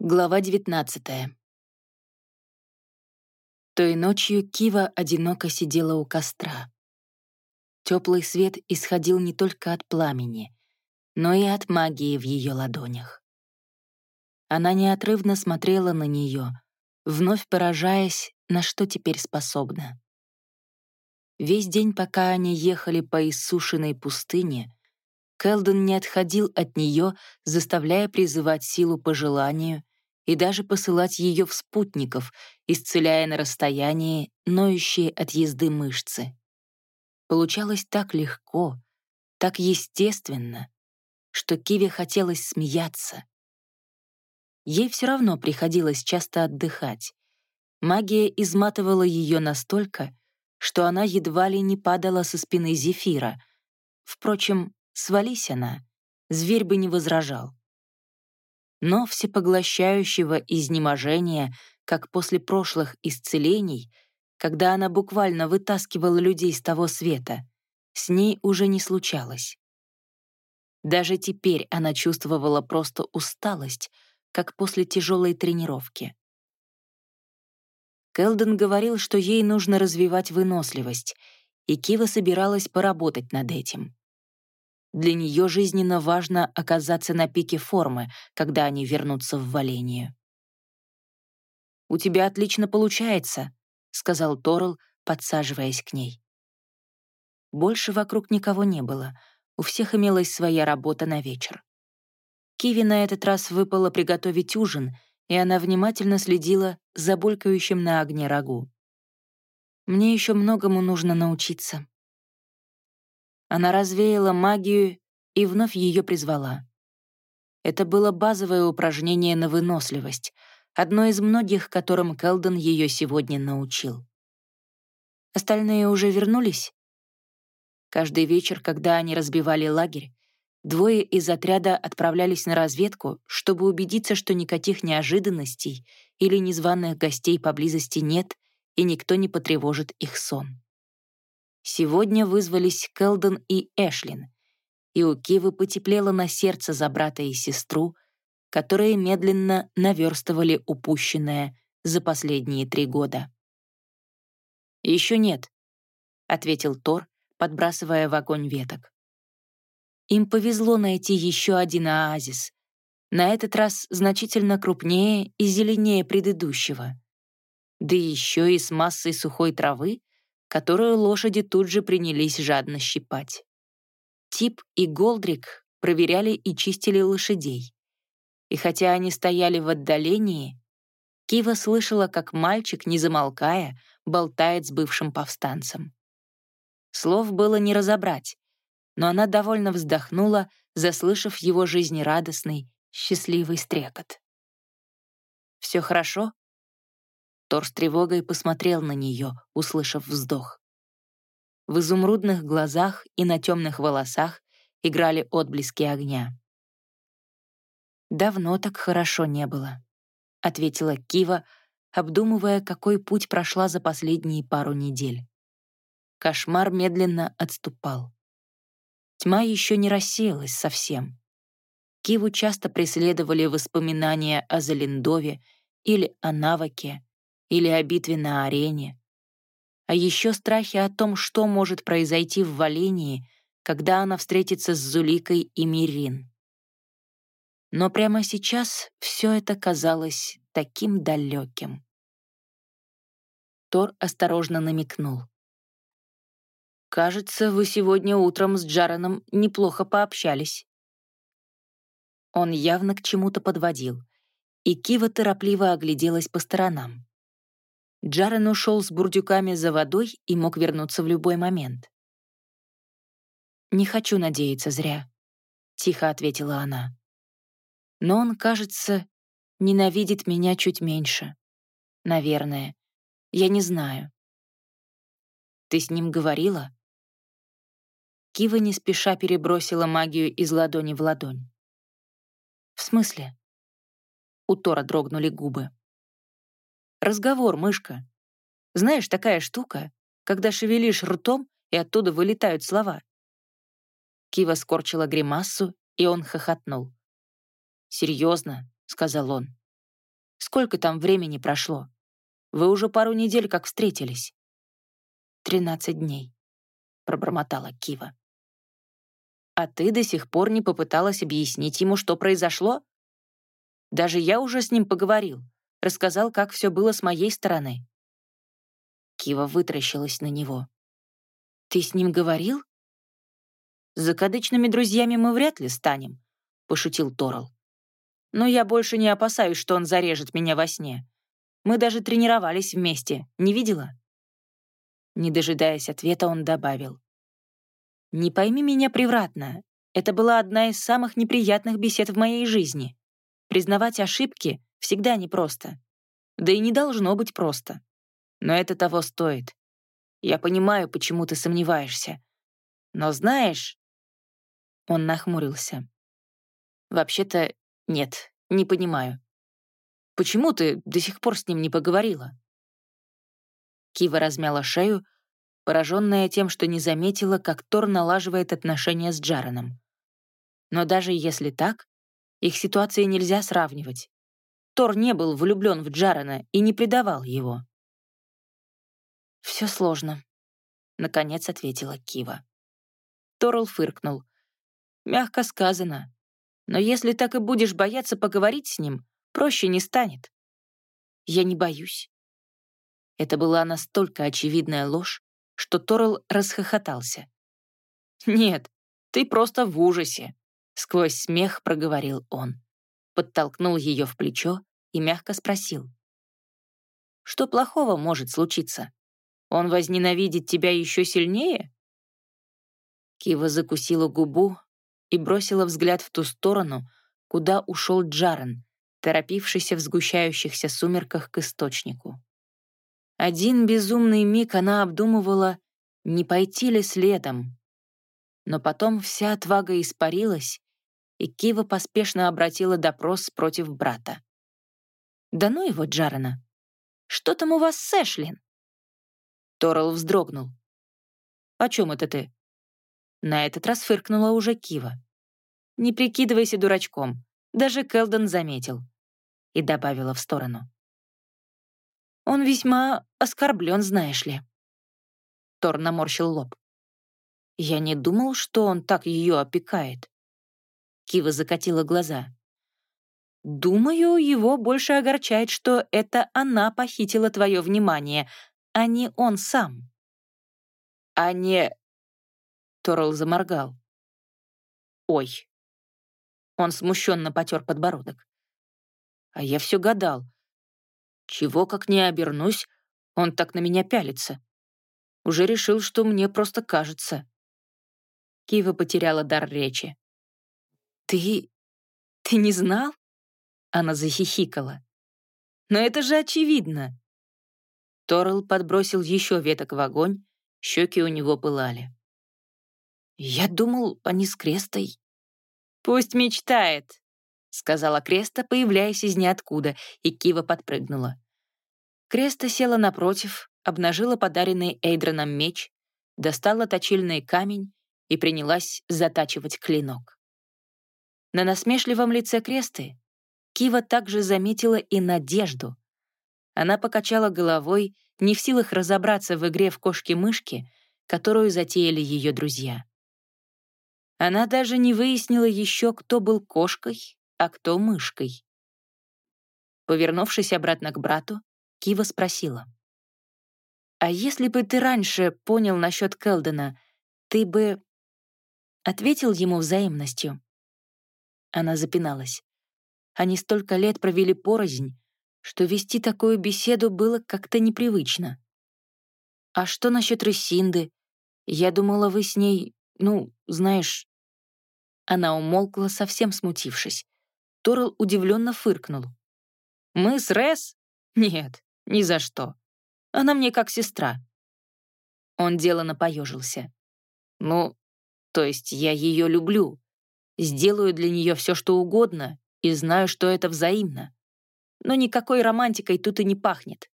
Глава 19 Той ночью Кива одиноко сидела у костра. Теплый свет исходил не только от пламени, но и от магии в ее ладонях. Она неотрывно смотрела на нее, вновь поражаясь, на что теперь способна. Весь день, пока они ехали по иссушенной пустыне, Келден не отходил от нее, заставляя призывать силу по желанию и даже посылать ее в спутников, исцеляя на расстоянии ноющие от езды мышцы. Получалось так легко, так естественно, что Киве хотелось смеяться. Ей все равно приходилось часто отдыхать. Магия изматывала ее настолько, что она едва ли не падала со спины Зефира. Впрочем, свались она, зверь бы не возражал. Но всепоглощающего изнеможения, как после прошлых исцелений, когда она буквально вытаскивала людей с того света, с ней уже не случалось. Даже теперь она чувствовала просто усталость, как после тяжелой тренировки. Келден говорил, что ей нужно развивать выносливость, и Кива собиралась поработать над этим. Для нее жизненно важно оказаться на пике формы, когда они вернутся в Валению. «У тебя отлично получается», — сказал Торл, подсаживаясь к ней. Больше вокруг никого не было, у всех имелась своя работа на вечер. Киви на этот раз выпало приготовить ужин — и она внимательно следила за булькающим на огне рагу. «Мне еще многому нужно научиться». Она развеяла магию и вновь ее призвала. Это было базовое упражнение на выносливость, одно из многих, которым Келден ее сегодня научил. Остальные уже вернулись? Каждый вечер, когда они разбивали лагерь, Двое из отряда отправлялись на разведку, чтобы убедиться, что никаких неожиданностей или незваных гостей поблизости нет и никто не потревожит их сон. Сегодня вызвались Келден и Эшлин, и у Кивы потеплело на сердце за брата и сестру, которые медленно наверстывали упущенное за последние три года. «Еще нет», — ответил Тор, подбрасывая в огонь веток. Им повезло найти еще один оазис, на этот раз значительно крупнее и зеленее предыдущего. Да еще и с массой сухой травы, которую лошади тут же принялись жадно щипать. Тип и Голдрик проверяли и чистили лошадей. И хотя они стояли в отдалении, Кива слышала, как мальчик, не замолкая, болтает с бывшим повстанцем. Слов было не разобрать, но она довольно вздохнула, заслышав его жизнерадостный, счастливый стрекот. «Все хорошо?» Тор с тревогой посмотрел на нее, услышав вздох. В изумрудных глазах и на темных волосах играли отблески огня. «Давно так хорошо не было», — ответила Кива, обдумывая, какой путь прошла за последние пару недель. Кошмар медленно отступал. Тьма еще не рассеялась совсем. Киву часто преследовали воспоминания о Залиндове или о Наваке, или о битве на арене. А еще страхи о том, что может произойти в Валении, когда она встретится с Зуликой и Мирин. Но прямо сейчас все это казалось таким далеким. Тор осторожно намекнул. «Кажется, вы сегодня утром с Джараном неплохо пообщались». Он явно к чему-то подводил, и Кива торопливо огляделась по сторонам. Джарен ушел с бурдюками за водой и мог вернуться в любой момент. «Не хочу надеяться зря», — тихо ответила она. «Но он, кажется, ненавидит меня чуть меньше. Наверное. Я не знаю». «Ты с ним говорила?» Кива не спеша перебросила магию из ладони в ладонь. «В смысле?» У Тора дрогнули губы. «Разговор, мышка. Знаешь, такая штука, когда шевелишь ртом, и оттуда вылетают слова». Кива скорчила гримассу, и он хохотнул. «Серьезно», — сказал он. Сколько там времени прошло? Вы уже пару недель как встретились». «Тринадцать дней», — пробормотала Кива. «А ты до сих пор не попыталась объяснить ему, что произошло? Даже я уже с ним поговорил, рассказал, как все было с моей стороны». Кива вытращилась на него. «Ты с ним говорил?» «С закадычными друзьями мы вряд ли станем», — пошутил Торл. «Но я больше не опасаюсь, что он зарежет меня во сне. Мы даже тренировались вместе, не видела?» Не дожидаясь ответа, он добавил. «Не пойми меня превратно. Это была одна из самых неприятных бесед в моей жизни. Признавать ошибки всегда непросто. Да и не должно быть просто. Но это того стоит. Я понимаю, почему ты сомневаешься. Но знаешь...» Он нахмурился. «Вообще-то нет, не понимаю. Почему ты до сих пор с ним не поговорила?» Кива размяла шею, пораженная тем, что не заметила, как Тор налаживает отношения с Джареном. Но даже если так, их ситуации нельзя сравнивать. Тор не был влюблен в Джарена и не предавал его. «Все сложно», — наконец ответила Кива. Торл фыркнул. «Мягко сказано. Но если так и будешь бояться поговорить с ним, проще не станет. Я не боюсь». Это была настолько очевидная ложь, что Торл расхохотался. «Нет, ты просто в ужасе», — сквозь смех проговорил он. Подтолкнул ее в плечо и мягко спросил. «Что плохого может случиться? Он возненавидит тебя еще сильнее?» Кива закусила губу и бросила взгляд в ту сторону, куда ушел Джарен, торопившийся в сгущающихся сумерках к источнику. Один безумный миг она обдумывала, не пойти ли следом. Но потом вся отвага испарилась, и Кива поспешно обратила допрос против брата. «Да ну его, Джарена! Что там у вас с Эшлин?» Торрелл вздрогнул. «О чем это ты?» На этот раз фыркнула уже Кива. «Не прикидывайся дурачком. Даже Келден заметил». И добавила в сторону. Он весьма оскорблен, знаешь ли». Тор наморщил лоб. «Я не думал, что он так ее опекает». Кива закатила глаза. «Думаю, его больше огорчает, что это она похитила твое внимание, а не он сам». «А не...» Торл заморгал. «Ой». Он смущенно потер подбородок. «А я все гадал, чего как не обернусь, он так на меня пялится. Уже решил, что мне просто кажется. Кива потеряла дар речи. «Ты... ты не знал?» Она захихикала. «Но это же очевидно!» Торл подбросил еще веток в огонь, щеки у него пылали. «Я думал, они с Крестой». «Пусть мечтает», — сказала Креста, появляясь из ниоткуда, и Кива подпрыгнула. Креста села напротив, обнажила подаренный Эйдроном меч, достала точильный камень и принялась затачивать клинок. На насмешливом лице Кресты Кива также заметила и надежду. Она покачала головой, не в силах разобраться в игре в кошки-мышки, которую затеяли ее друзья. Она даже не выяснила еще, кто был кошкой, а кто мышкой. Повернувшись обратно к брату, Кива спросила. «А если бы ты раньше понял насчет Келдена, ты бы...» Ответил ему взаимностью. Она запиналась. Они столько лет провели порознь, что вести такую беседу было как-то непривычно. «А что насчет Рысинды? Я думала, вы с ней, ну, знаешь...» Она умолкла, совсем смутившись. Торл удивленно фыркнул. «Мы с Рес? Нет, ни за что. Она мне как сестра». Он делано поежился. «Ну, то есть я ее люблю. Сделаю для нее все, что угодно, и знаю, что это взаимно. Но никакой романтикой тут и не пахнет.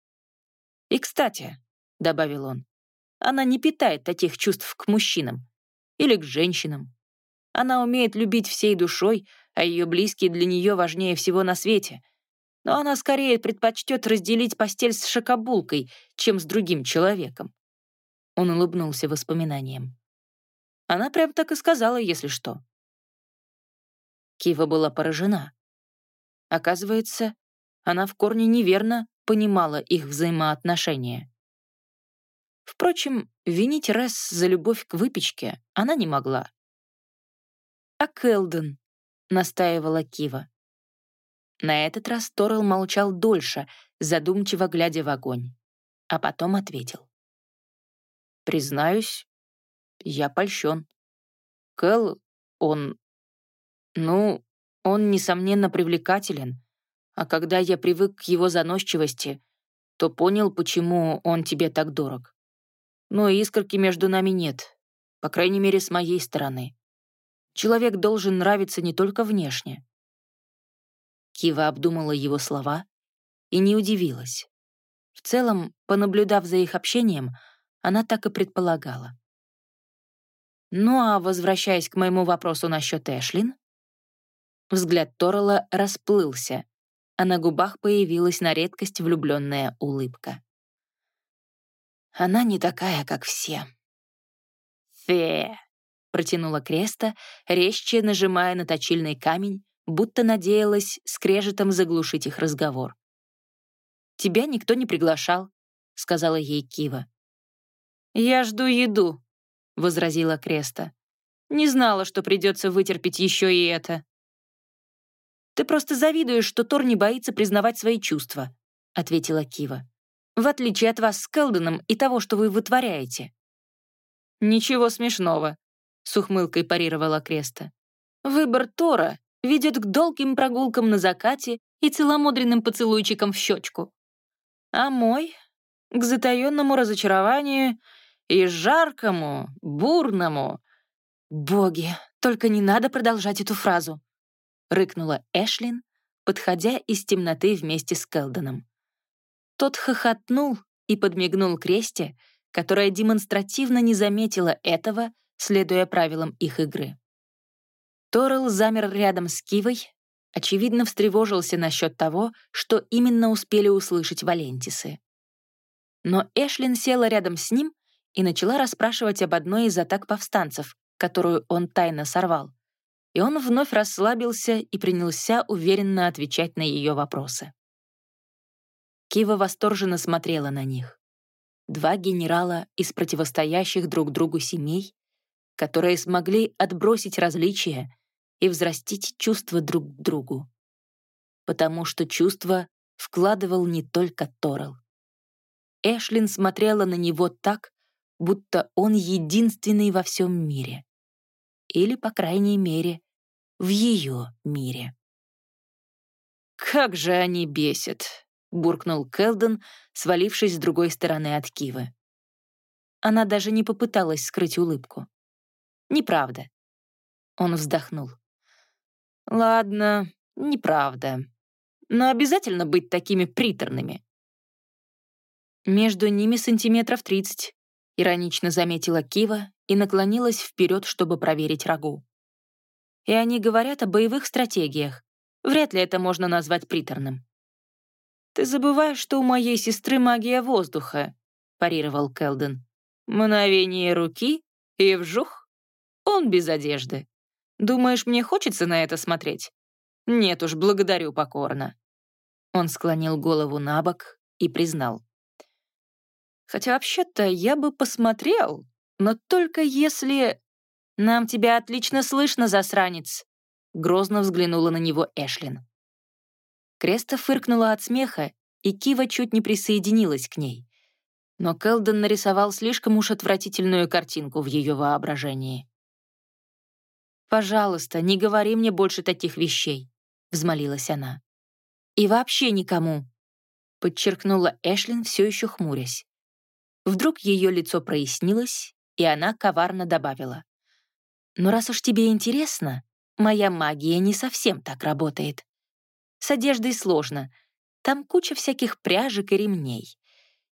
И, кстати, — добавил он, — она не питает таких чувств к мужчинам или к женщинам. Она умеет любить всей душой, а ее близкие для нее важнее всего на свете. но она скорее предпочтет разделить постель с шокобулкой, чем с другим человеком. Он улыбнулся воспоминаниям. Она прям так и сказала, если что. Кива была поражена. Оказывается, она в корне неверно понимала их взаимоотношения. Впрочем, винить Ресс за любовь к выпечке она не могла. «А Келден?» — настаивала Кива. На этот раз Торрелл молчал дольше, задумчиво глядя в огонь, а потом ответил. «Признаюсь, я польщен. Кэл, он... Ну, он, несомненно, привлекателен, а когда я привык к его заносчивости, то понял, почему он тебе так дорог. Но искорки между нами нет, по крайней мере, с моей стороны. Человек должен нравиться не только внешне. Кива обдумала его слова и не удивилась. В целом, понаблюдав за их общением, она так и предполагала. Ну а возвращаясь к моему вопросу насчет Эшлин, взгляд Торрелла расплылся, а на губах появилась на редкость влюбленная улыбка. Она не такая, как все. «Фе!» — протянула Креста, резче нажимая на точильный камень, будто надеялась скрежетом заглушить их разговор. «Тебя никто не приглашал», — сказала ей Кива. «Я жду еду», — возразила Креста. «Не знала, что придется вытерпеть еще и это». «Ты просто завидуешь, что Тор не боится признавать свои чувства», — ответила Кива. «В отличие от вас с Келденом и того, что вы вытворяете». «Ничего смешного», — с ухмылкой парировала Креста. «Выбор Тора ведет к долгим прогулкам на закате и целомудренным поцелуйчикам в щечку. А мой — к затаенному разочарованию и жаркому, бурному. «Боги, только не надо продолжать эту фразу», — рыкнула Эшлин, подходя из темноты вместе с Келденом. Тот хохотнул и подмигнул Кресте, которая демонстративно не заметила этого, следуя правилам их игры. Торрелл замер рядом с Кивой, очевидно встревожился насчет того, что именно успели услышать Валентисы. Но Эшлин села рядом с ним и начала расспрашивать об одной из атак повстанцев, которую он тайно сорвал. И он вновь расслабился и принялся уверенно отвечать на ее вопросы. Кива восторженно смотрела на них. Два генерала из противостоящих друг другу семей, которые смогли отбросить различия и взрастить чувства друг к другу. Потому что чувства вкладывал не только Торрелл. Эшлин смотрела на него так, будто он единственный во всем мире. Или, по крайней мере, в ее мире. «Как же они бесят!» — буркнул Келден, свалившись с другой стороны от Кивы. Она даже не попыталась скрыть улыбку. «Неправда». Он вздохнул. «Ладно, неправда. Но обязательно быть такими приторными». Между ними сантиметров тридцать, — иронично заметила Кива и наклонилась вперед, чтобы проверить рагу. «И они говорят о боевых стратегиях. Вряд ли это можно назвать приторным». «Ты забываешь, что у моей сестры магия воздуха», — парировал Келден. «Мгновение руки и вжух. Он без одежды. Думаешь, мне хочется на это смотреть? Нет уж, благодарю покорно». Он склонил голову на бок и признал. Хотя вообще-то я бы посмотрел, но только если... Нам тебя отлично слышно, засранец!» Грозно взглянула на него Эшлин. Креста фыркнула от смеха, и Кива чуть не присоединилась к ней. Но Келден нарисовал слишком уж отвратительную картинку в ее воображении. «Пожалуйста, не говори мне больше таких вещей», — взмолилась она. «И вообще никому», — подчеркнула Эшлин, все еще хмурясь. Вдруг ее лицо прояснилось, и она коварно добавила. «Но раз уж тебе интересно, моя магия не совсем так работает. С одеждой сложно. Там куча всяких пряжек и ремней.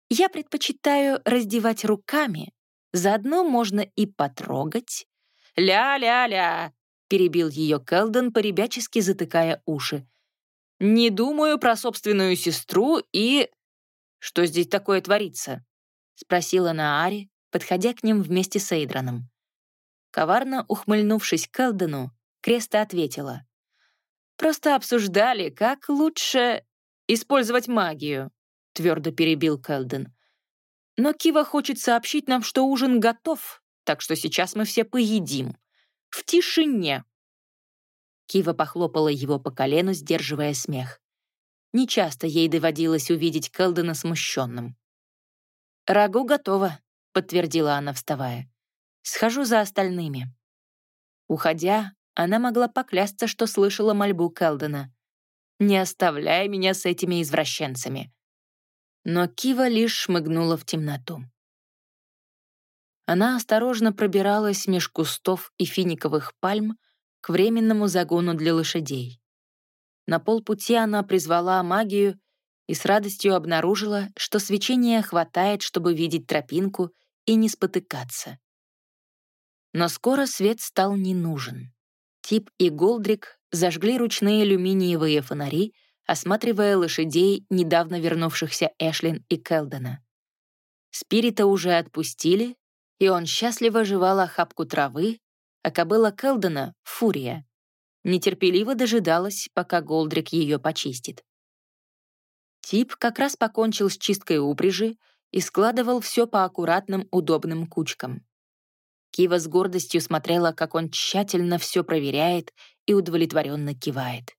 Я предпочитаю раздевать руками. Заодно можно и потрогать». «Ля-ля-ля!» — перебил ее Келден, поребячески затыкая уши. Не думаю про собственную сестру и... Что здесь такое творится? Спросила Наари, подходя к ним вместе с Эйдроном. Коварно ухмыльнувшись Келдену, Креста ответила. «Просто обсуждали, как лучше использовать магию», твердо перебил Келден. «Но Кива хочет сообщить нам, что ужин готов, так что сейчас мы все поедим. В тишине». Кива похлопала его по колену, сдерживая смех. Нечасто ей доводилось увидеть Келдена смущенным. «Рагу готово», — подтвердила она, вставая. «Схожу за остальными». Уходя, она могла поклясться, что слышала мольбу Келдена. «Не оставляй меня с этими извращенцами». Но Кива лишь шмыгнула в темноту. Она осторожно пробиралась меж кустов и финиковых пальм к временному загону для лошадей. На полпути она призвала магию и с радостью обнаружила, что свечения хватает, чтобы видеть тропинку и не спотыкаться. Но скоро свет стал не нужен. Тип и Голдрик зажгли ручные алюминиевые фонари, осматривая лошадей, недавно вернувшихся Эшлин и Келдена. Спирита уже отпустили, и он счастливо жевал охапку травы, а кобыла Келдена — фурия. Нетерпеливо дожидалась, пока Голдрик ее почистит. Тип как раз покончил с чисткой упряжи и складывал все по аккуратным, удобным кучкам. Кива с гордостью смотрела, как он тщательно все проверяет и удовлетворенно кивает.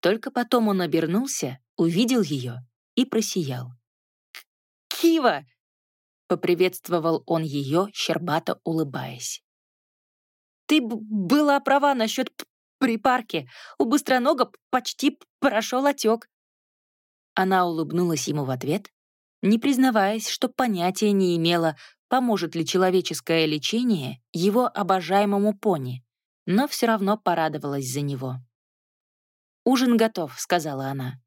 Только потом он обернулся, увидел ее и просиял. «Кива!» — поприветствовал он ее, щербато улыбаясь. «Ты была права насчет припарки. У быстронога почти прошел отек. Она улыбнулась ему в ответ, не признаваясь, что понятия не имела, поможет ли человеческое лечение его обожаемому пони, но все равно порадовалась за него. «Ужин готов», — сказала она.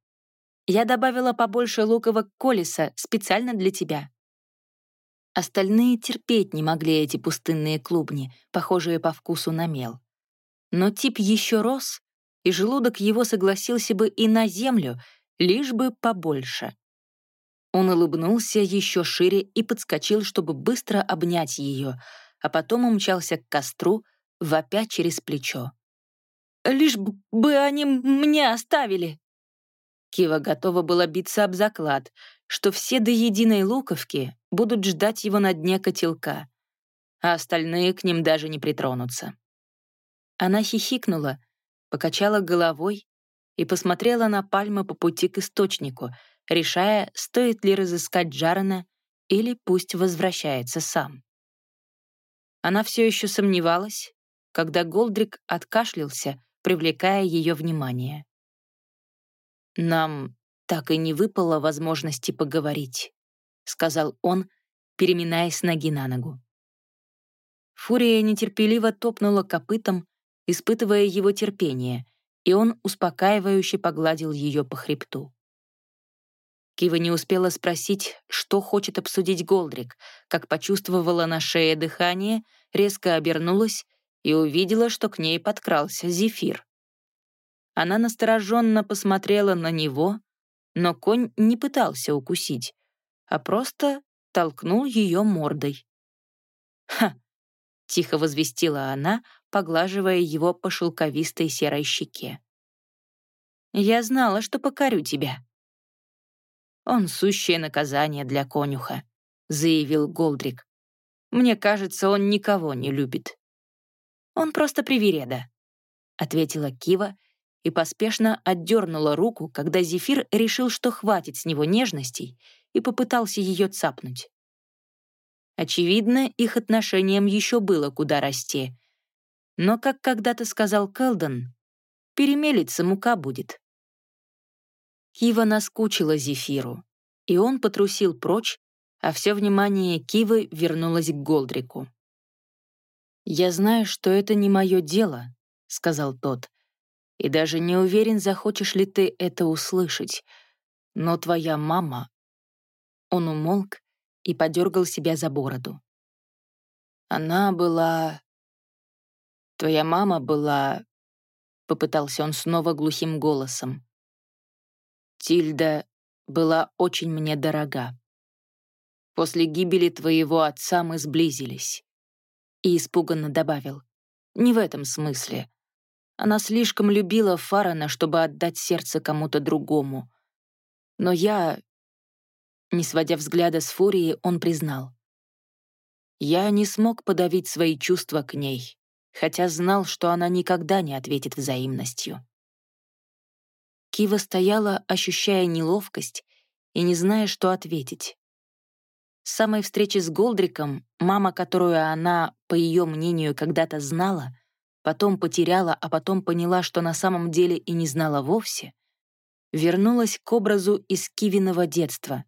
«Я добавила побольше лукового колеса специально для тебя». Остальные терпеть не могли эти пустынные клубни, похожие по вкусу на мел. Но тип еще рос, и желудок его согласился бы и на землю, лишь бы побольше. Он улыбнулся еще шире и подскочил, чтобы быстро обнять ее, а потом умчался к костру, вопя через плечо. «Лишь бы они мне оставили!» Кива готова была биться об заклад, что все до единой луковки будут ждать его на дне котелка, а остальные к ним даже не притронутся. Она хихикнула, покачала головой и посмотрела на пальмы по пути к источнику, решая, стоит ли разыскать Джарена или пусть возвращается сам. Она все еще сомневалась, когда Голдрик откашлялся, привлекая ее внимание. «Нам так и не выпало возможности поговорить», — сказал он, переминаясь ноги на ногу. Фурия нетерпеливо топнула копытом, испытывая его терпение, и он успокаивающе погладил ее по хребту. Кива не успела спросить, что хочет обсудить Голдрик, как почувствовала на шее дыхание, резко обернулась и увидела, что к ней подкрался Зефир. Она настороженно посмотрела на него, но конь не пытался укусить, а просто толкнул ее мордой. «Ха!» — тихо возвестила она, поглаживая его по шелковистой серой щеке. «Я знала, что покорю тебя». «Он сущее наказание для конюха», — заявил Голдрик. «Мне кажется, он никого не любит». «Он просто привереда», — ответила Кива и поспешно отдернула руку, когда Зефир решил, что хватит с него нежностей, и попытался ее цапнуть. Очевидно, их отношениям еще было куда расти, но, как когда-то сказал Келден, перемелиться мука будет. Кива наскучила Зефиру, и он потрусил прочь, а все внимание Кивы вернулось к Голдрику. «Я знаю, что это не мое дело», — сказал тот, «и даже не уверен, захочешь ли ты это услышать, но твоя мама...» Он умолк и подергал себя за бороду. Она была Твоя мама была...» Попытался он снова глухим голосом. Тильда была очень мне дорога. После гибели твоего отца мы сблизились. И испуганно добавил. Не в этом смысле. Она слишком любила Фарана, чтобы отдать сердце кому-то другому. Но я... Не сводя взгляда с Фурии, он признал. Я не смог подавить свои чувства к ней, хотя знал, что она никогда не ответит взаимностью. Кива стояла, ощущая неловкость и не зная, что ответить. С самой встречи с Голдриком мама, которую она, по ее мнению, когда-то знала, потом потеряла, а потом поняла, что на самом деле и не знала вовсе, вернулась к образу из Кивиного детства.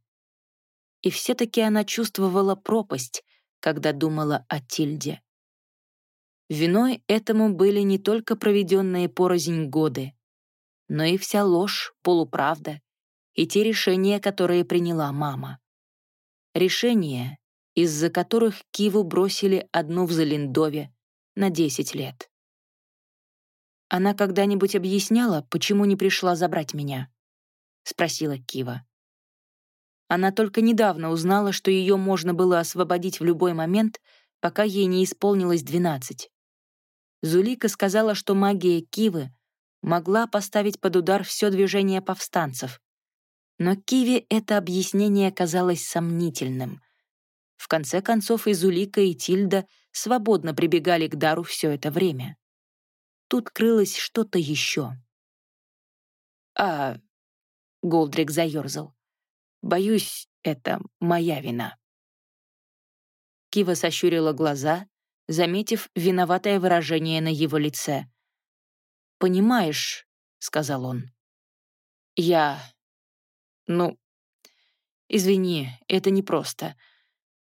И все-таки она чувствовала пропасть, когда думала о Тильде. Виной этому были не только проведенные порознь годы, но и вся ложь, полуправда и те решения, которые приняла мама. Решения, из-за которых Киву бросили одну в Залиндове на 10 лет. «Она когда-нибудь объясняла, почему не пришла забрать меня?» — спросила Кива. Она только недавно узнала, что ее можно было освободить в любой момент, пока ей не исполнилось 12. Зулика сказала, что магия Кивы могла поставить под удар все движение повстанцев, но Киви это объяснение казалось сомнительным. В конце концов, и Зулика, и Тильда свободно прибегали к дару все это время. Тут крылось что-то еще. «А...» — Голдрик заерзал. «Боюсь, это моя вина». Кива сощурила глаза, заметив виноватое выражение на его лице. «Понимаешь», — сказал он, — «я ну, извини, это непросто.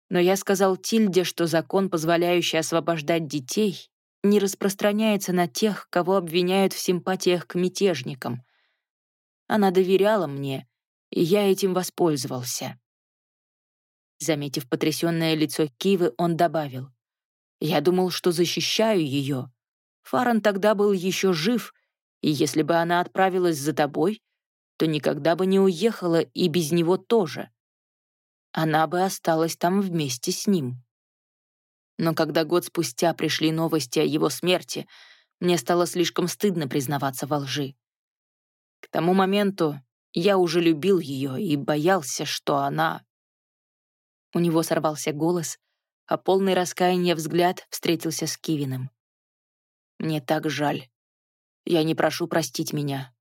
Но я сказал Тильде, что закон, позволяющий освобождать детей, не распространяется на тех, кого обвиняют в симпатиях к мятежникам. Она доверяла мне, и я этим воспользовался. Заметив потрясённое лицо Кивы, он добавил. «Я думал, что защищаю её. Фаран тогда был ещё жив, и если бы она отправилась за тобой, то никогда бы не уехала и без него тоже. Она бы осталась там вместе с ним. Но когда год спустя пришли новости о его смерти, мне стало слишком стыдно признаваться во лжи. К тому моменту я уже любил ее и боялся, что она... У него сорвался голос, а полный раскаяния взгляд встретился с Кивиным. «Мне так жаль. Я не прошу простить меня.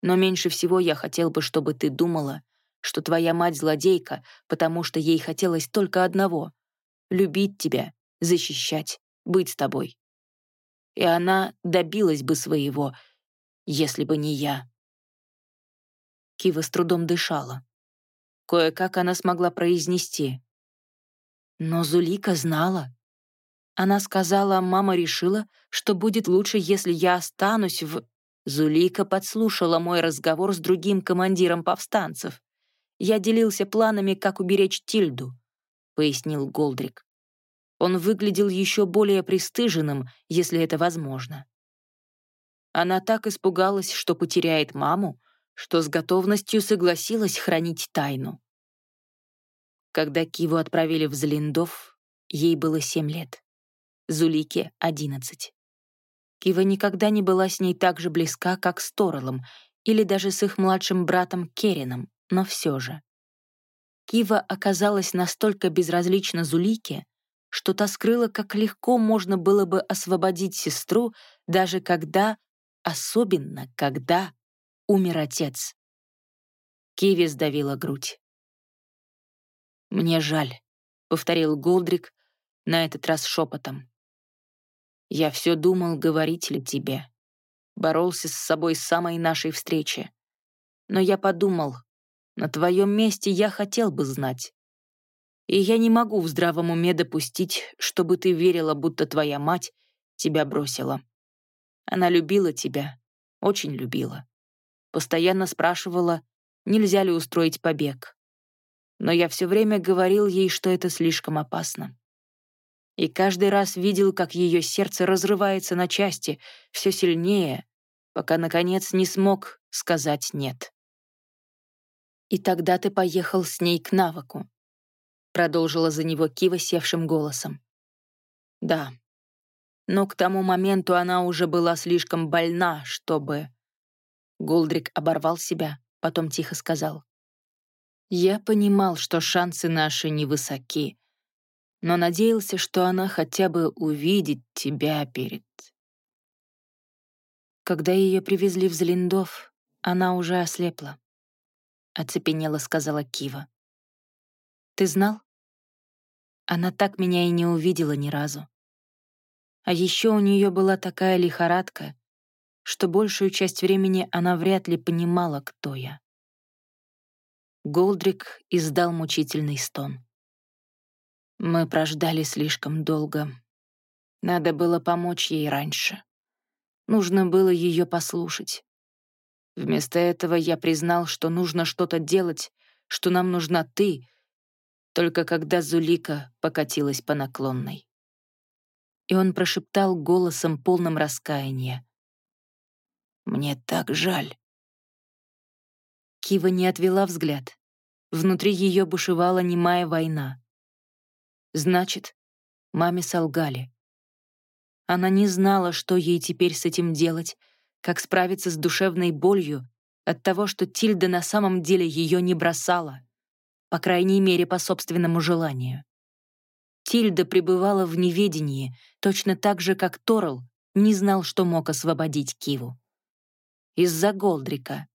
Но меньше всего я хотел бы, чтобы ты думала, что твоя мать злодейка, потому что ей хотелось только одного — любить тебя, защищать, быть с тобой. И она добилась бы своего, если бы не я. Кива с трудом дышала. Кое-как она смогла произнести. Но Зулика знала. Она сказала, мама решила, что будет лучше, если я останусь в... Зулика подслушала мой разговор с другим командиром повстанцев. Я делился планами, как уберечь Тильду, — пояснил Голдрик. Он выглядел еще более пристыженным, если это возможно. Она так испугалась, что потеряет маму, что с готовностью согласилась хранить тайну. Когда Киву отправили в Залиндов, ей было семь лет. Зулике — одиннадцать. Кива никогда не была с ней так же близка, как с Торелом или даже с их младшим братом Керином, но все же. Кива оказалась настолько безразлична Зулике, что та скрыла, как легко можно было бы освободить сестру, даже когда, особенно когда, умер отец. Киви сдавила грудь. «Мне жаль», — повторил Голдрик, на этот раз шепотом. Я все думал, говорить ли тебе. Боролся с собой с самой нашей встречи. Но я подумал, на твоем месте я хотел бы знать. И я не могу в здравом уме допустить, чтобы ты верила, будто твоя мать тебя бросила. Она любила тебя, очень любила. Постоянно спрашивала, нельзя ли устроить побег. Но я все время говорил ей, что это слишком опасно и каждый раз видел, как ее сердце разрывается на части все сильнее, пока, наконец, не смог сказать «нет». «И тогда ты поехал с ней к навыку», — продолжила за него Кива севшим голосом. «Да. Но к тому моменту она уже была слишком больна, чтобы...» Голдрик оборвал себя, потом тихо сказал. «Я понимал, что шансы наши невысоки, но надеялся, что она хотя бы увидит тебя перед...» Когда ее привезли в Зелендов, она уже ослепла. Оцепенела, сказала Кива. «Ты знал?» Она так меня и не увидела ни разу. А еще у нее была такая лихорадка, что большую часть времени она вряд ли понимала, кто я. Голдрик издал мучительный стон. Мы прождали слишком долго. Надо было помочь ей раньше. Нужно было ее послушать. Вместо этого я признал, что нужно что-то делать, что нам нужна ты, только когда Зулика покатилась по наклонной. И он прошептал голосом полным раскаяния. «Мне так жаль». Кива не отвела взгляд. Внутри ее бушевала немая война. Значит, маме солгали. Она не знала, что ей теперь с этим делать, как справиться с душевной болью от того, что Тильда на самом деле ее не бросала, по крайней мере, по собственному желанию. Тильда пребывала в неведении, точно так же, как Торл не знал, что мог освободить Киву. Из-за Голдрика.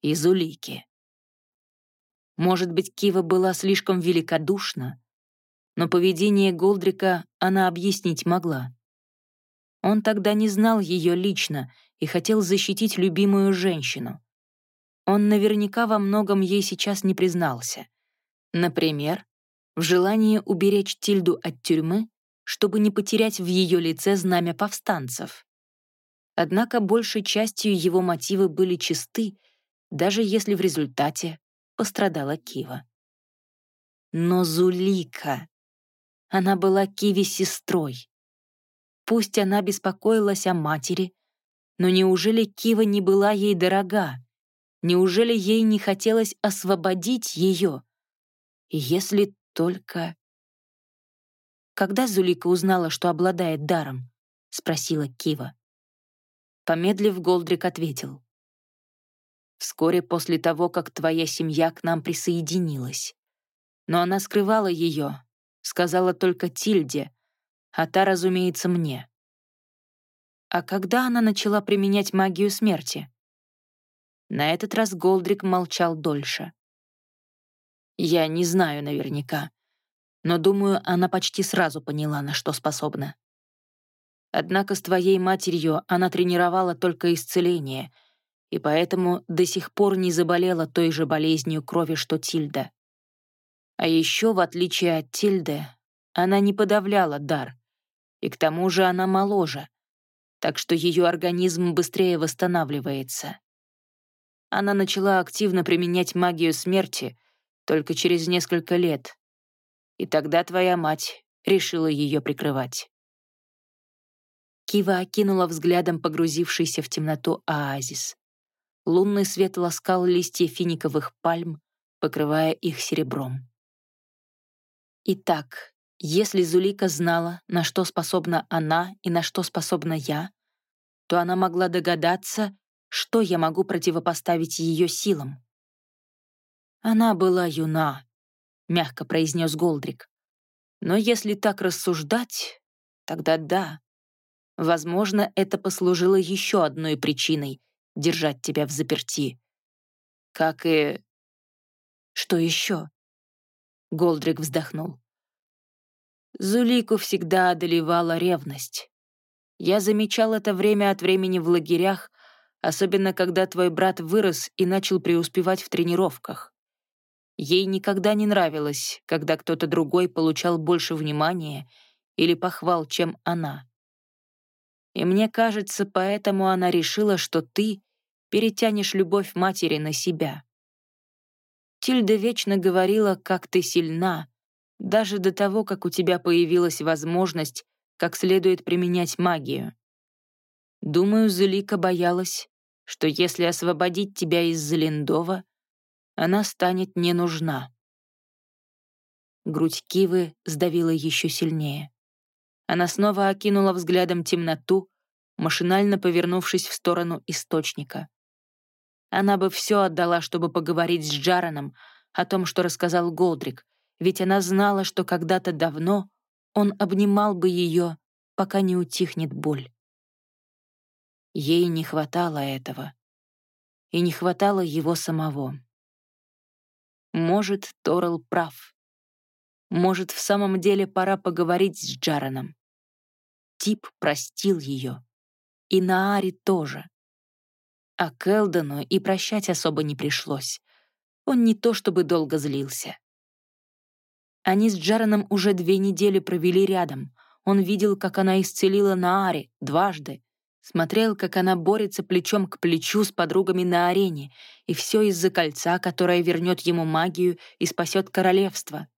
Из Улики. Может быть, Кива была слишком великодушна, но поведение Голдрика она объяснить могла. Он тогда не знал ее лично и хотел защитить любимую женщину. Он наверняка во многом ей сейчас не признался. Например, в желании уберечь Тильду от тюрьмы, чтобы не потерять в ее лице знамя повстанцев. Однако большей частью его мотивы были чисты, даже если в результате пострадала Кива. Но Зулика... Она была Киве сестрой. Пусть она беспокоилась о матери, но неужели Кива не была ей дорога? Неужели ей не хотелось освободить ее? Если только... «Когда Зулика узнала, что обладает даром?» — спросила Кива. Помедлив, Голдрик ответил. «Вскоре после того, как твоя семья к нам присоединилась. Но она скрывала ее, сказала только Тильде, а та, разумеется, мне. А когда она начала применять магию смерти? На этот раз Голдрик молчал дольше. Я не знаю наверняка, но думаю, она почти сразу поняла, на что способна. Однако с твоей матерью она тренировала только исцеление, и поэтому до сих пор не заболела той же болезнью крови, что Тильда. А еще, в отличие от Тильды, она не подавляла дар, и к тому же она моложе, так что ее организм быстрее восстанавливается. Она начала активно применять магию смерти только через несколько лет, и тогда твоя мать решила ее прикрывать. Кива окинула взглядом погрузившийся в темноту оазис. Лунный свет ласкал листья финиковых пальм, покрывая их серебром. Итак, если Зулика знала, на что способна она и на что способна я, то она могла догадаться, что я могу противопоставить ее силам. «Она была юна», — мягко произнес Голдрик. «Но если так рассуждать, тогда да. Возможно, это послужило еще одной причиной держать тебя в заперти. Как и... Что еще?» Голдрик вздохнул. Зулику всегда одолевала ревность. Я замечал это время от времени в лагерях, особенно когда твой брат вырос и начал преуспевать в тренировках. Ей никогда не нравилось, когда кто-то другой получал больше внимания или похвал, чем она. И мне кажется, поэтому она решила, что ты перетянешь любовь матери на себя. Тильда вечно говорила, как ты сильна, даже до того, как у тебя появилась возможность как следует применять магию. Думаю, Зулика боялась, что если освободить тебя из Залендова, она станет не нужна. Грудь Кивы сдавила еще сильнее. Она снова окинула взглядом темноту, машинально повернувшись в сторону источника. Она бы все отдала, чтобы поговорить с Джараном о том, что рассказал Голдрик, ведь она знала, что когда-то давно он обнимал бы ее, пока не утихнет боль. Ей не хватало этого. И не хватало его самого. Может, Торл прав. Может, в самом деле пора поговорить с Джараном. Тип простил ее. И Наари тоже. А Келдену и прощать особо не пришлось. Он не то чтобы долго злился. Они с Джараном уже две недели провели рядом. Он видел, как она исцелила Наари дважды, смотрел, как она борется плечом к плечу с подругами на арене, и все из-за кольца, которое вернет ему магию и спасет королевство.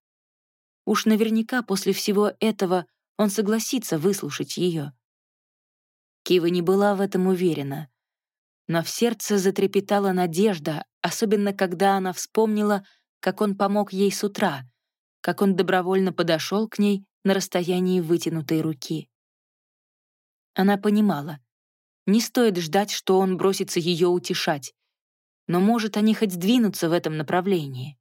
Уж наверняка после всего этого он согласится выслушать ее. Кива не была в этом уверена. Но в сердце затрепетала надежда, особенно когда она вспомнила, как он помог ей с утра, как он добровольно подошел к ней на расстоянии вытянутой руки. Она понимала, не стоит ждать, что он бросится ее утешать, но может они хоть сдвинуться в этом направлении.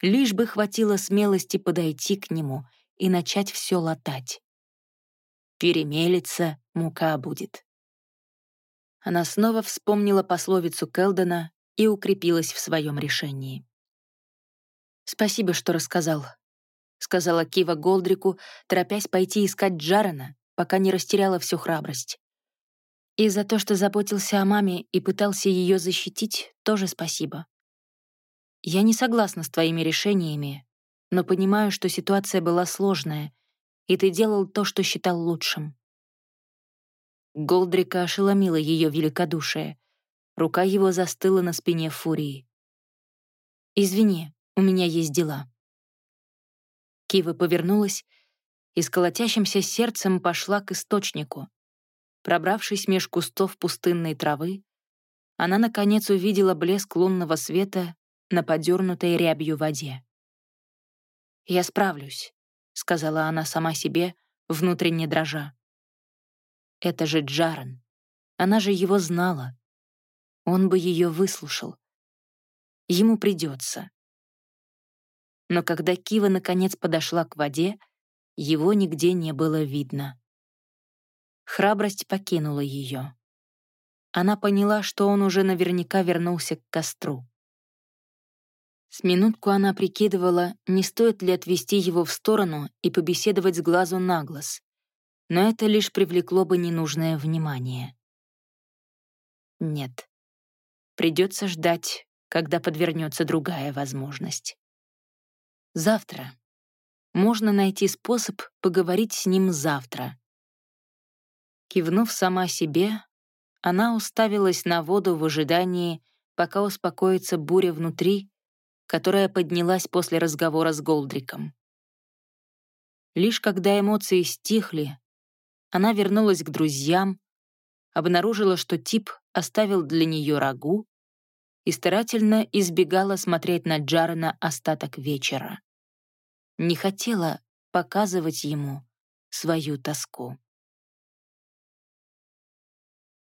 Лишь бы хватило смелости подойти к нему и начать все латать. Перемелится, мука будет. Она снова вспомнила пословицу Келдена и укрепилась в своем решении. «Спасибо, что рассказал», — сказала Кива Голдрику, торопясь пойти искать Джарена, пока не растеряла всю храбрость. «И за то, что заботился о маме и пытался ее защитить, тоже спасибо. Я не согласна с твоими решениями, но понимаю, что ситуация была сложная, и ты делал то, что считал лучшим». Голдрика ошеломила ее великодушие. Рука его застыла на спине Фурии. «Извини, у меня есть дела». Кива повернулась и с колотящимся сердцем пошла к источнику. Пробравшись меж кустов пустынной травы, она, наконец, увидела блеск лунного света на подернутой рябью воде. «Я справлюсь», — сказала она сама себе, внутренне дрожа. «Это же Джарен. Она же его знала. Он бы ее выслушал. Ему придется». Но когда Кива наконец подошла к воде, его нигде не было видно. Храбрость покинула ее. Она поняла, что он уже наверняка вернулся к костру. С минутку она прикидывала, не стоит ли отвести его в сторону и побеседовать с глазу на глаз, но это лишь привлекло бы ненужное внимание. Нет. Придется ждать, когда подвернется другая возможность. Завтра. Можно найти способ поговорить с ним завтра. Кивнув сама себе, она уставилась на воду в ожидании, пока успокоится буря внутри которая поднялась после разговора с Голдриком. Лишь когда эмоции стихли, она вернулась к друзьям, обнаружила, что тип оставил для нее рагу и старательно избегала смотреть на Джарена остаток вечера. Не хотела показывать ему свою тоску.